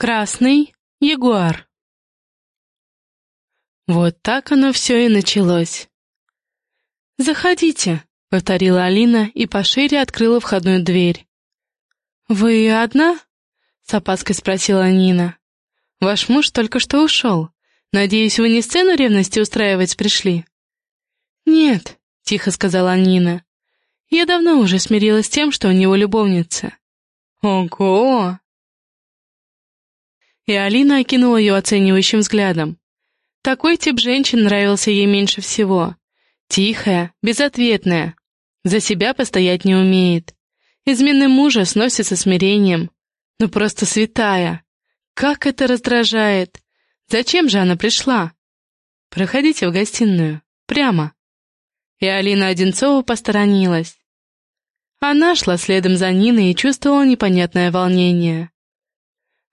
Красный ягуар. Вот так оно все и началось. «Заходите», — повторила Алина и пошире открыла входную дверь. «Вы одна?» — с опаской спросила Нина. «Ваш муж только что ушел. Надеюсь, вы не сцену ревности устраивать пришли?» «Нет», — тихо сказала Нина. «Я давно уже смирилась с тем, что у него любовница». «Ого!» И Алина окинула ее оценивающим взглядом. Такой тип женщин нравился ей меньше всего. Тихая, безответная, за себя постоять не умеет. Измены мужа сносит со смирением. Ну просто святая. Как это раздражает. Зачем же она пришла? Проходите в гостиную. Прямо. И Алина Одинцова посторонилась. Она шла следом за Ниной и чувствовала непонятное волнение.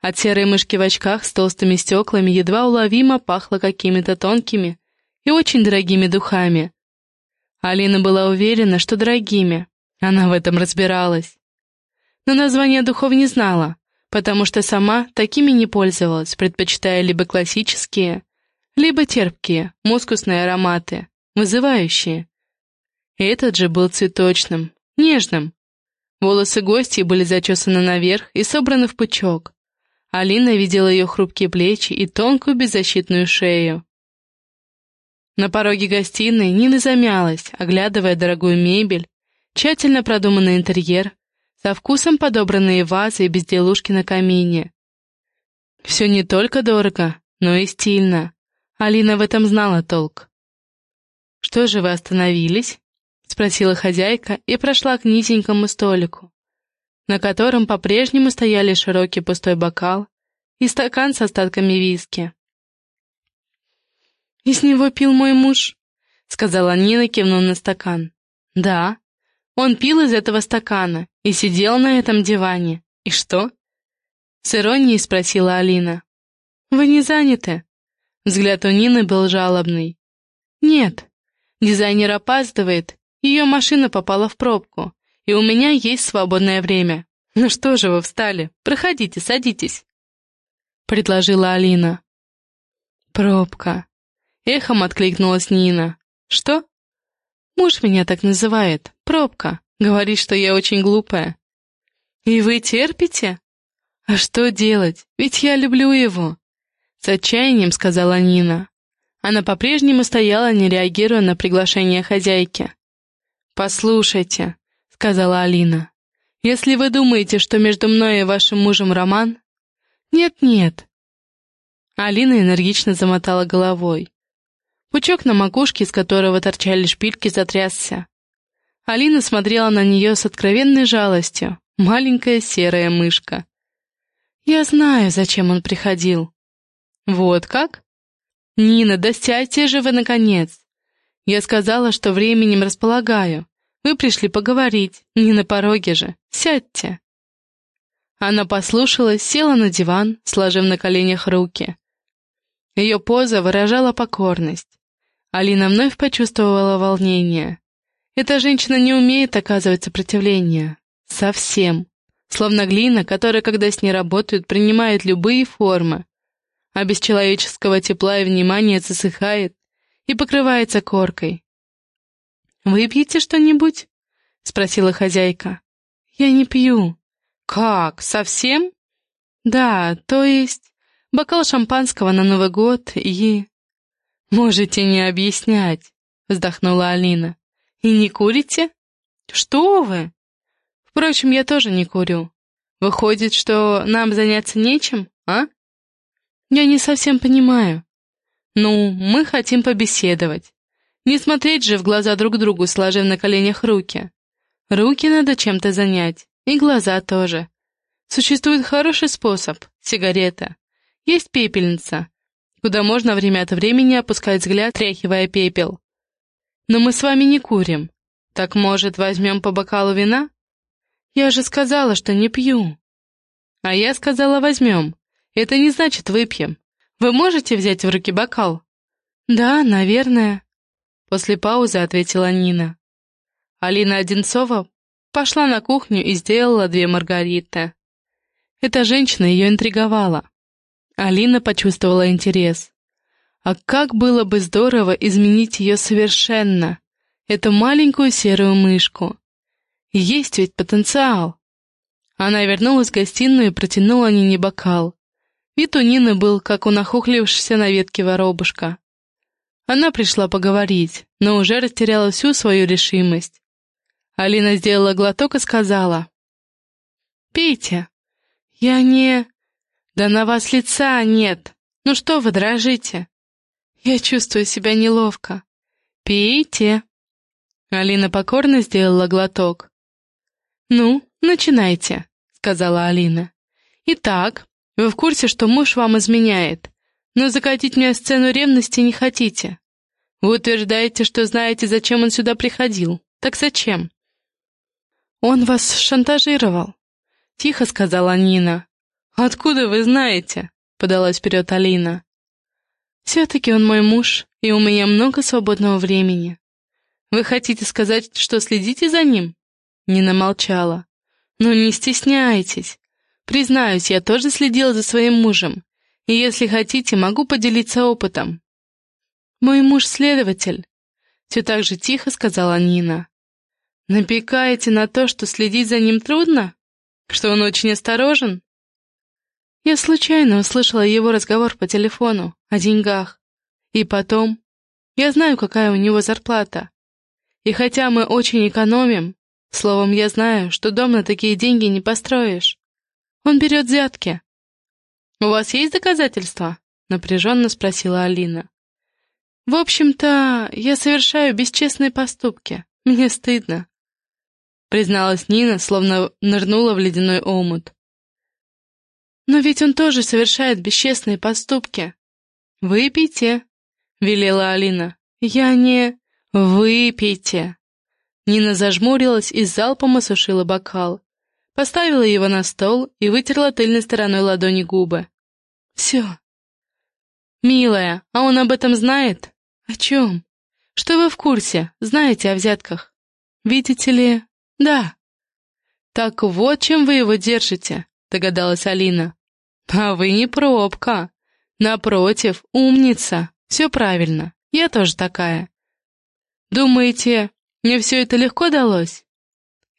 От серой мышки в очках с толстыми стеклами едва уловимо пахло какими-то тонкими и очень дорогими духами. Алина была уверена, что дорогими. Она в этом разбиралась. Но название духов не знала, потому что сама такими не пользовалась, предпочитая либо классические, либо терпкие, мускусные ароматы, вызывающие. Этот же был цветочным, нежным. Волосы гостей были зачесаны наверх и собраны в пучок. Алина видела ее хрупкие плечи и тонкую беззащитную шею. На пороге гостиной Нина замялась, оглядывая дорогую мебель, тщательно продуманный интерьер, со вкусом подобранные вазы и безделушки на камине. Все не только дорого, но и стильно. Алина в этом знала толк. «Что же вы остановились?» — спросила хозяйка и прошла к низенькому столику на котором по-прежнему стояли широкий пустой бокал и стакан с остатками виски. «Из него пил мой муж», — сказала Нина, кивнув на стакан. «Да, он пил из этого стакана и сидел на этом диване. И что?» С иронией спросила Алина. «Вы не заняты?» Взгляд у Нины был жалобный. «Нет, дизайнер опаздывает, ее машина попала в пробку, и у меня есть свободное время. Ну что же вы встали? Проходите, садитесь. Предложила Алина. Пробка. Эхом откликнулась Нина. Что? Муж меня так называет. Пробка. Говорит, что я очень глупая. И вы терпите? А что делать? Ведь я люблю его. С отчаянием сказала Нина. Она по-прежнему стояла, не реагируя на приглашение хозяйки. «Послушайте», — сказала Алина. «Если вы думаете, что между мной и вашим мужем роман...» «Нет-нет». Алина энергично замотала головой. Пучок на макушке, из которого торчали шпильки, затрясся. Алина смотрела на нее с откровенной жалостью, маленькая серая мышка. «Я знаю, зачем он приходил». «Вот как?» «Нина, да сядьте же вы, наконец!» «Я сказала, что временем располагаю. Вы пришли поговорить, не на пороге же. Сядьте». Она послушалась, села на диван, сложив на коленях руки. Ее поза выражала покорность. Алина вновь почувствовала волнение. Эта женщина не умеет оказывать сопротивление. Совсем. Словно глина, которая, когда с ней работают, принимает любые формы, а без человеческого тепла и внимания засыхает и покрывается коркой. «Выпьете что-нибудь?» — спросила хозяйка. «Я не пью». «Как, совсем?» «Да, то есть бокал шампанского на Новый год и...» «Можете не объяснять», — вздохнула Алина. «И не курите?» «Что вы?» «Впрочем, я тоже не курю. Выходит, что нам заняться нечем, а?» «Я не совсем понимаю». «Ну, мы хотим побеседовать. Не смотреть же в глаза друг другу, сложив на коленях руки. Руки надо чем-то занять, и глаза тоже. Существует хороший способ — сигарета. Есть пепельница, куда можно время от времени опускать взгляд, тряхивая пепел. Но мы с вами не курим. Так, может, возьмем по бокалу вина? Я же сказала, что не пью. А я сказала, возьмем. Это не значит выпьем. Вы можете взять в руки бокал? Да, наверное. После паузы ответила Нина. Алина Одинцова пошла на кухню и сделала две маргариты. Эта женщина ее интриговала. Алина почувствовала интерес. А как было бы здорово изменить ее совершенно, эту маленькую серую мышку. Есть ведь потенциал. Она вернулась в гостиную и протянула Нине бокал. Вид у Нины был, как у нахохлившегося на ветке воробушка. Она пришла поговорить, но уже растеряла всю свою решимость. Алина сделала глоток и сказала. «Пейте. Я не...» «Да на вас лица нет. Ну что вы дрожите?» «Я чувствую себя неловко. Пейте». Алина покорно сделала глоток. «Ну, начинайте», — сказала Алина. «Итак, вы в курсе, что муж вам изменяет, но закатить мне сцену ревности не хотите. Вы утверждаете, что знаете, зачем он сюда приходил. Так зачем?» «Он вас шантажировал», — тихо сказала Нина. «Откуда вы знаете?» — подалась вперед Алина. «Все-таки он мой муж, и у меня много свободного времени. Вы хотите сказать, что следите за ним?» Нина молчала. «Ну не стесняйтесь. Признаюсь, я тоже следила за своим мужем, и если хотите, могу поделиться опытом». «Мой муж следователь», — все так же тихо сказала Нина. «Напекаете на то, что следить за ним трудно? Что он очень осторожен?» Я случайно услышала его разговор по телефону о деньгах. И потом, я знаю, какая у него зарплата. И хотя мы очень экономим, словом, я знаю, что дом на такие деньги не построишь. Он берет взятки. «У вас есть доказательства?» — напряженно спросила Алина. «В общем-то, я совершаю бесчестные поступки. Мне стыдно», — призналась Нина, словно нырнула в ледяной омут. «Но ведь он тоже совершает бесчестные поступки». «Выпейте», — велела Алина. «Я не...» «Выпейте». Нина зажмурилась и залпом осушила бокал. Поставила его на стол и вытерла тыльной стороной ладони губы. «Все». «Милая, а он об этом знает?» «О чем?» «Что вы в курсе? Знаете о взятках?» «Видите ли?» «Да». «Так вот, чем вы его держите», — догадалась Алина. «А вы не пробка. Напротив, умница. Все правильно. Я тоже такая. Думаете, мне все это легко далось?»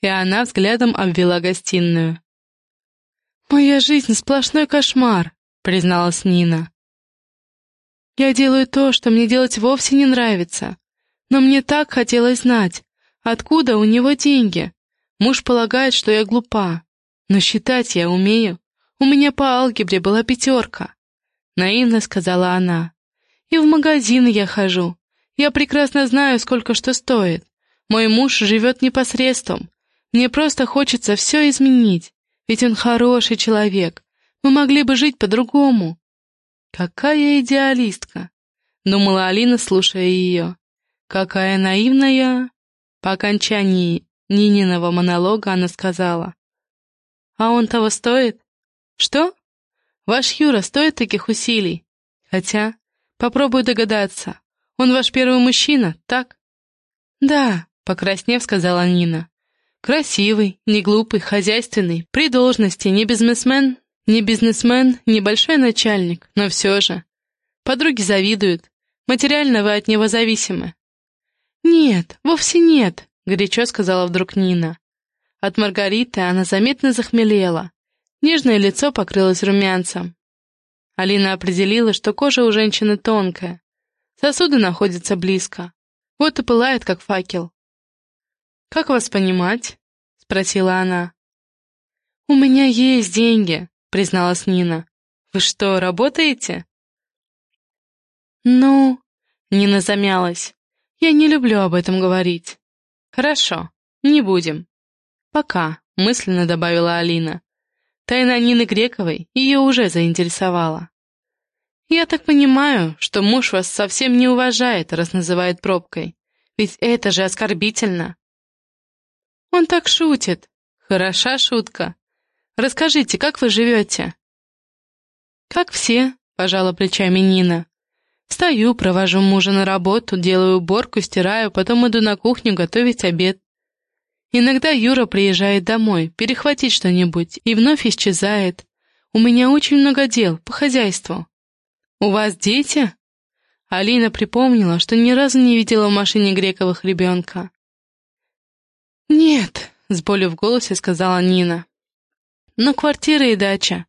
И она взглядом обвела гостиную. «Моя жизнь — сплошной кошмар», — призналась Нина. «Я делаю то, что мне делать вовсе не нравится. Но мне так хотелось знать, откуда у него деньги. Муж полагает, что я глупа. Но считать я умею. У меня по алгебре была пятерка», — наивно сказала она. «И в магазины я хожу. Я прекрасно знаю, сколько что стоит. Мой муж живет непосредством. Мне просто хочется все изменить, ведь он хороший человек. Мы могли бы жить по-другому. Какая идеалистка, думала Алина, слушая ее. Какая наивная. По окончании Нининого монолога она сказала. А он того стоит? Что? Ваш Юра стоит таких усилий? Хотя, попробую догадаться. Он ваш первый мужчина, так?» «Да», — покраснев, сказала Нина. «Красивый, не глупый, хозяйственный, при должности, не бизнесмен, не бизнесмен, небольшой начальник, но все же. Подруги завидуют. Материально вы от него зависимы». «Нет, вовсе нет», — горячо сказала вдруг Нина. От Маргариты она заметно захмелела. Нежное лицо покрылось румянцем. Алина определила, что кожа у женщины тонкая, Сосуды находятся близко. Вот и пылает, как факел. «Как вас понимать?» — спросила она. «У меня есть деньги», — призналась Нина. «Вы что, работаете?» «Ну...» — Нина замялась. «Я не люблю об этом говорить». «Хорошо, не будем». «Пока», — мысленно добавила Алина. Тайна Нины Грековой ее уже заинтересовала. «Я так понимаю, что муж вас совсем не уважает, раз называет пробкой. Ведь это же оскорбительно». «Он так шутит. Хороша шутка. Расскажите, как вы живете?» «Как все», — пожала плечами Нина. «Встаю, провожу мужа на работу, делаю уборку, стираю, потом иду на кухню готовить обед. Иногда Юра приезжает домой, перехватить что-нибудь, и вновь исчезает. У меня очень много дел по хозяйству». «У вас дети?» Алина припомнила, что ни разу не видела в машине Грековых ребенка. «Нет», — с болью в голосе сказала Нина. «Но квартира и дача.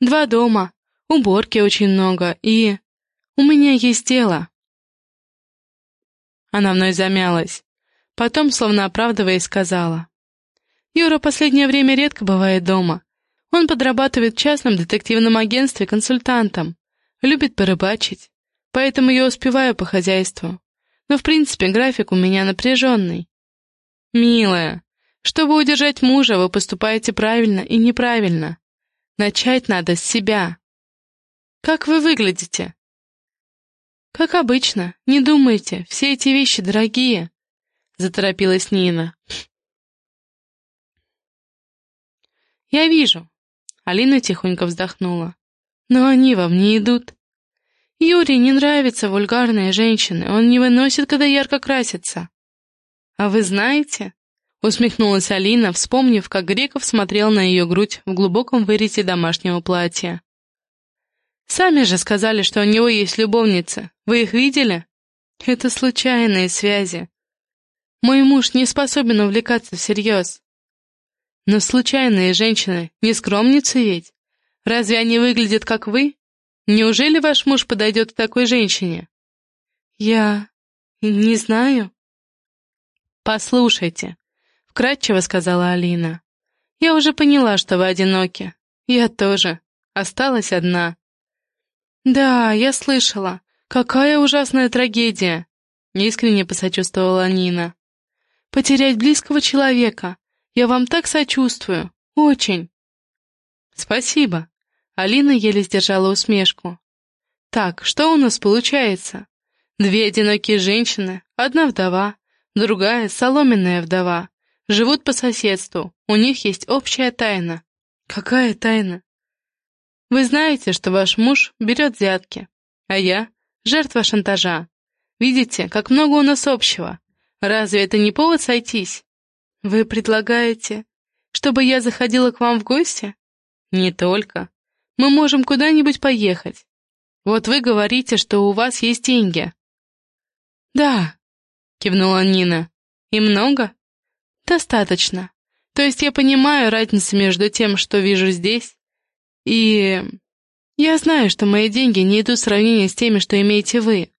Два дома, уборки очень много, и... У меня есть дело». Она вновь замялась. Потом, словно оправдываясь, сказала. «Юра последнее время редко бывает дома. Он подрабатывает в частном детективном агентстве консультантом. Любит порыбачить. Поэтому я успеваю по хозяйству. Но, в принципе, график у меня напряженный. Милая, чтобы удержать мужа, вы поступаете правильно и неправильно. Начать надо с себя. Как вы выглядите? Как обычно, не думайте, все эти вещи дорогие, заторопилась Нина. Я вижу. Алина тихонько вздохнула. Но они вам не идут. Юрий не нравятся вульгарные женщины, он не выносит, когда ярко красится. А вы знаете? Усмехнулась Алина, вспомнив, как Греков смотрел на ее грудь в глубоком вырезе домашнего платья. «Сами же сказали, что у него есть любовница. Вы их видели?» «Это случайные связи. Мой муж не способен увлекаться всерьез». «Но случайные женщины не скромницы ведь? Разве они выглядят, как вы?» Неужели ваш муж подойдет к такой женщине? Я... не знаю. Послушайте, вкратчиво сказала Алина. Я уже поняла, что вы одиноки. Я тоже. Осталась одна. Да, я слышала. Какая ужасная трагедия. Искренне посочувствовала Нина. Потерять близкого человека. Я вам так сочувствую. Очень. Спасибо. Алина еле сдержала усмешку. «Так, что у нас получается? Две одинокие женщины, одна вдова, другая соломенная вдова, живут по соседству, у них есть общая тайна». «Какая тайна?» «Вы знаете, что ваш муж берет взятки, а я — жертва шантажа. Видите, как много у нас общего. Разве это не повод сойтись? Вы предлагаете, чтобы я заходила к вам в гости? Не только. Мы можем куда-нибудь поехать. Вот вы говорите, что у вас есть деньги». «Да», — кивнула Нина. «И много?» «Достаточно. То есть я понимаю разницу между тем, что вижу здесь, и... Я знаю, что мои деньги не идут в сравнение с теми, что имеете вы.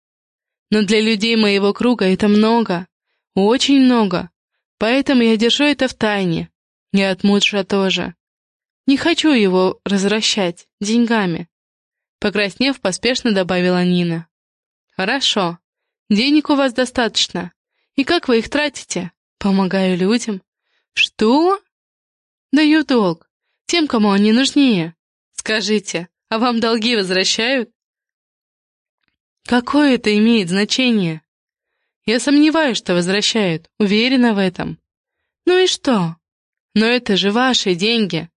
Но для людей моего круга это много, очень много, поэтому я держу это в тайне. И от мужа тоже. Не хочу его возвращать деньгами. Покраснев, поспешно добавила Нина. Хорошо. Денег у вас достаточно. И как вы их тратите? Помогаю людям. Что? Даю долг. Тем, кому они нужнее. Скажите, а вам долги возвращают? Какое это имеет значение? Я сомневаюсь, что возвращают, уверена в этом. Ну и что? Но это же ваши деньги.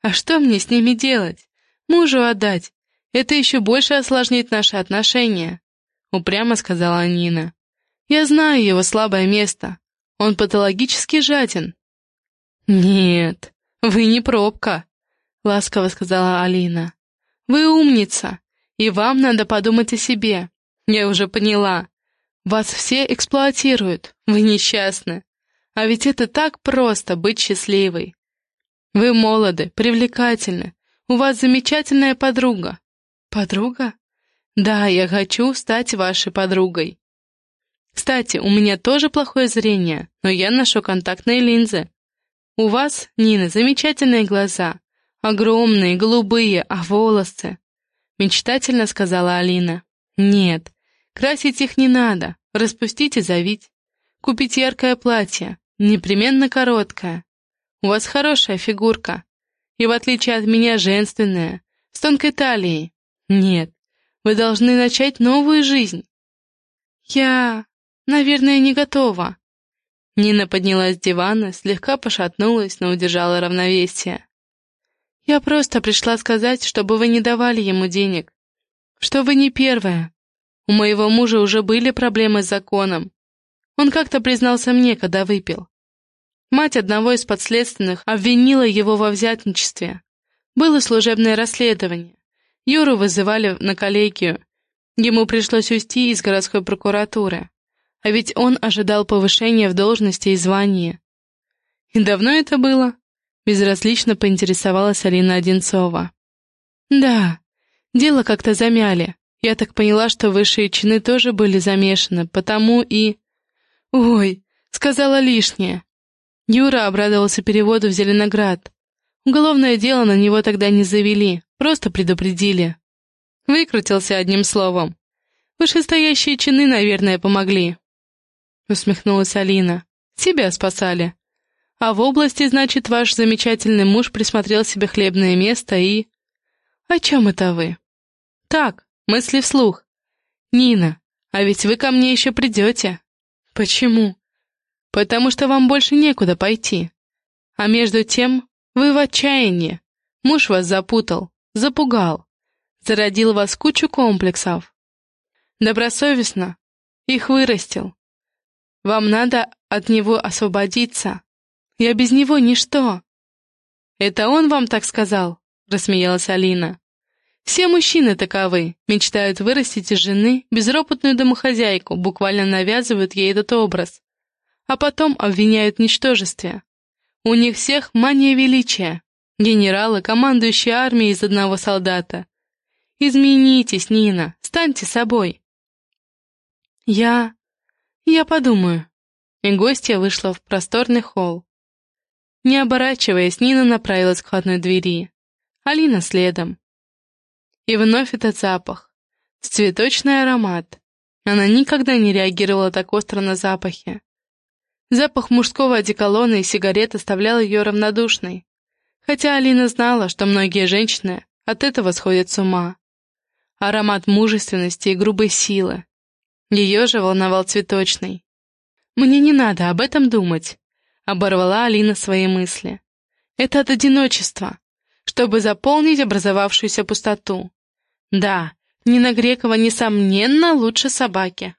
А что мне с ними делать? Мужу отдать. Это еще больше осложнит наши отношения, упрямо сказала Нина. Я знаю его слабое место. Он патологически жаден. Нет, вы не пробка, ласково сказала Алина. Вы умница, и вам надо подумать о себе. Я уже поняла. Вас все эксплуатируют, вы несчастны. А ведь это так просто быть счастливой. Вы молоды, привлекательны. У вас замечательная подруга. Подруга? Да, я хочу стать вашей подругой. Кстати, у меня тоже плохое зрение, но я ношу контактные линзы. У вас, Нина, замечательные глаза. Огромные, голубые, а волосы? Мечтательно сказала Алина. Нет, красить их не надо. Распустить и завить. Купить яркое платье, непременно короткое. У вас хорошая фигурка. И в отличие от меня женственная, с тонкой талией. Нет, вы должны начать новую жизнь. Я, наверное, не готова. Нина поднялась с дивана, слегка пошатнулась, но удержала равновесие. Я просто пришла сказать, чтобы вы не давали ему денег. Что вы не первая. У моего мужа уже были проблемы с законом. Он как-то признался мне, когда выпил. Мать одного из подследственных обвинила его во взятничестве. Было служебное расследование. Юру вызывали на коллегию. Ему пришлось уйти из городской прокуратуры. А ведь он ожидал повышения в должности и звании. «И давно это было?» Безразлично поинтересовалась Алина Одинцова. «Да, дело как-то замяли. Я так поняла, что высшие чины тоже были замешаны, потому и...» «Ой, сказала лишнее». Юра обрадовался переводу в Зеленоград. Уголовное дело на него тогда не завели, просто предупредили. Выкрутился одним словом. Вышестоящие чины, наверное, помогли. Усмехнулась Алина. Себя спасали. А в области, значит, ваш замечательный муж присмотрел себе хлебное место и... О чем это вы? Так, мысли вслух. Нина, а ведь вы ко мне еще придете. Почему? Потому что вам больше некуда пойти. А между тем, вы в отчаянии. Муж вас запутал, запугал, зародил вас кучу комплексов. Добросовестно их вырастил. Вам надо от него освободиться. Я без него ничто. Это он вам так сказал? Рассмеялась Алина. Все мужчины таковы, мечтают вырастить из жены безропотную домохозяйку, буквально навязывают ей этот образ, а потом обвиняют в ничтожестве. У них всех мания величия. Генералы, командующие армией из одного солдата. Изменитесь, Нина, станьте собой. Я... я подумаю. И гостья вышла в просторный холл. Не оборачиваясь, Нина направилась к входной двери. Алина следом. И вновь этот запах. Цветочный аромат. Она никогда не реагировала так остро на запахи. Запах мужского одеколона и сигарет оставлял ее равнодушной. Хотя Алина знала, что многие женщины от этого сходят с ума. Аромат мужественности и грубой силы. Ее же волновал цветочный. «Мне не надо об этом думать», — оборвала Алина свои мысли. «Это от одиночества, чтобы заполнить образовавшуюся пустоту. Да, Нина Грекова, несомненно, лучше собаки.